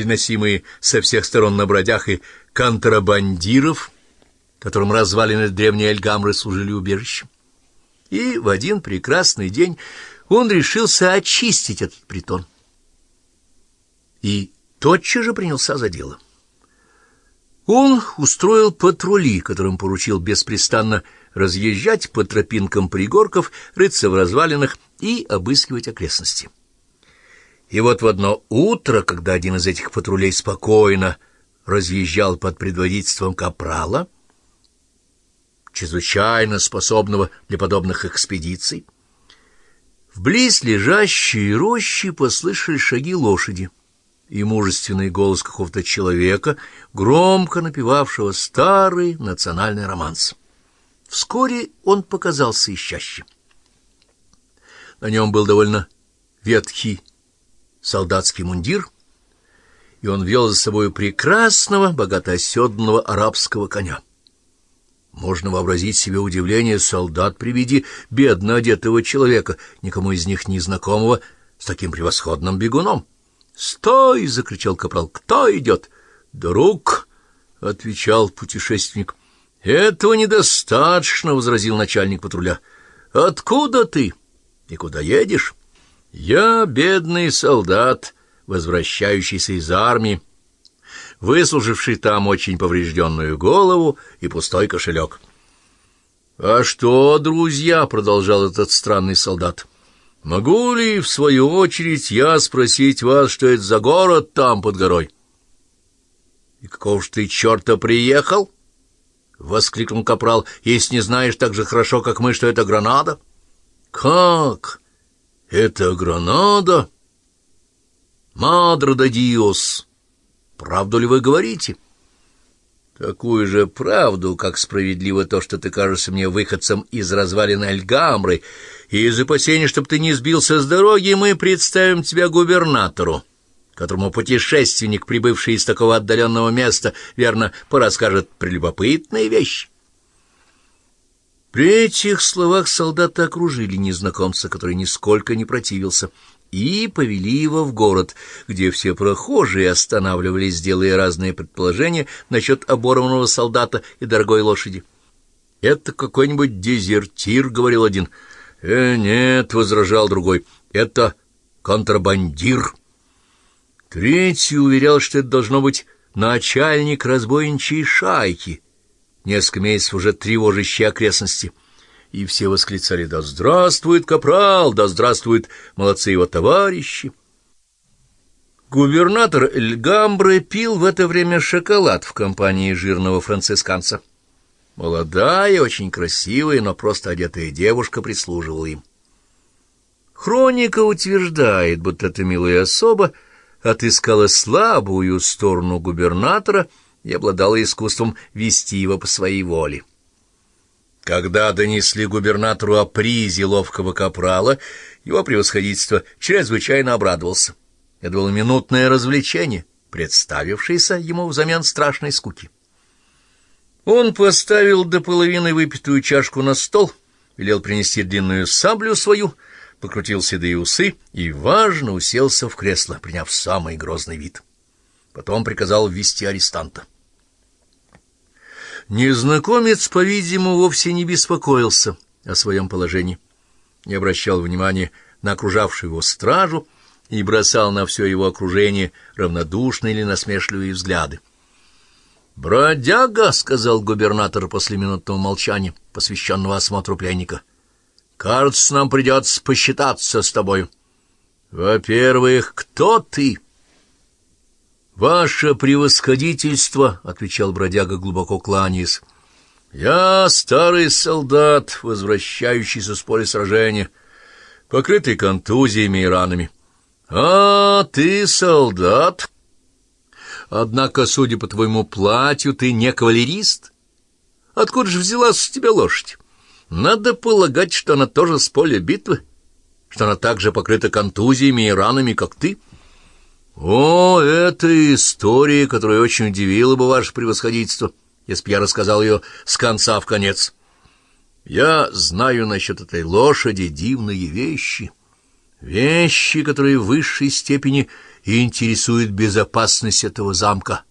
приносимые со всех сторон на бродях и контрабандиров, которым развалины древней Эльгамры служили убежищем. И в один прекрасный день он решился очистить этот притон. И тотчас же принялся за дело. Он устроил патрули, которым поручил беспрестанно разъезжать по тропинкам пригорков, рыться в развалинах и обыскивать окрестности. И вот в одно утро, когда один из этих патрулей спокойно разъезжал под предводительством капрала, чрезвычайно способного для подобных экспедиций, в близ лежащей рощи послышались шаги лошади и мужественный голос какого-то человека, громко напевавшего старый национальный романс. Вскоре он показался ищащим. На нем был довольно ветхий солдатский мундир, и он вел за собой прекрасного, богато оседланного арабского коня. Можно вообразить себе удивление солдат при виде бедно одетого человека, никому из них не знакомого, с таким превосходным бегуном. «Стой!» — закричал капрал. «Кто идет?» «Друг!» — отвечал путешественник. «Этого недостаточно!» — возразил начальник патруля. «Откуда ты? И куда едешь?» «Я бедный солдат, возвращающийся из армии, выслуживший там очень поврежденную голову и пустой кошелек». «А что, друзья?» — продолжал этот странный солдат. «Могу ли, в свою очередь, я спросить вас, что это за город там под горой?» «И какого ж ты черта приехал?» — воскликнул капрал. «Если не знаешь так же хорошо, как мы, что это Гранада?» «Как? Это Гранада?» «Мадро да Диос! Правду ли вы говорите?» Такую же правду, как справедливо то, что ты кажешься мне выходцем из развалины Альгамры, и из опасения, чтобы ты не сбился с дороги, мы представим тебя губернатору, которому путешественник, прибывший из такого отдаленного места, верно, порасскажет прелюбопытные вещи. При этих словах солдаты окружили незнакомца, который нисколько не противился, и повели его в город, где все прохожие останавливались, делая разные предположения насчет оборванного солдата и дорогой лошади. «Это какой-нибудь дезертир», — говорил один. «Э, нет», — возражал другой, — «это контрабандир». Третий уверял, что это должно быть начальник разбойничьей шайки, несколько месяцев уже тревожащей окрестности — и все восклицали «Да здравствует капрал! Да здравствует молодцы его товарищи!» Губернатор Эльгамбре пил в это время шоколад в компании жирного францисканца. Молодая, очень красивая, но просто одетая девушка прислуживала им. Хроника утверждает, будто эта милая особа отыскала слабую сторону губернатора и обладала искусством вести его по своей воле. Когда донесли губернатору о призе ловкого капрала, его превосходительство чрезвычайно обрадовался. Это было минутное развлечение, представившееся ему взамен страшной скуки. Он поставил до половины выпитую чашку на стол, велел принести длинную саблю свою, покрутил седые усы и, важно, уселся в кресло, приняв самый грозный вид. Потом приказал ввести арестанта. Незнакомец, по-видимому, вовсе не беспокоился о своем положении, не обращал внимания на окружавшую его стражу и бросал на все его окружение равнодушные или насмешливые взгляды. «Бродяга», — сказал губернатор после минутного молчания, посвященного осмотру пленника, — «кажется, нам придется посчитаться с тобой. Во-первых, кто ты?» «Ваше превосходительство», — отвечал бродяга, глубоко кланяясь, — «я старый солдат, возвращающийся с поля сражения, покрытый контузиями и ранами». «А, ты солдат? Однако, судя по твоему платью, ты не кавалерист. Откуда же взялась у тебя лошадь? Надо полагать, что она тоже с поля битвы, что она так же покрыта контузиями и ранами, как ты». «О, это история, которая очень удивила бы ваше превосходительство, если б я рассказал ее с конца в конец. Я знаю насчет этой лошади дивные вещи, вещи, которые в высшей степени интересует безопасность этого замка.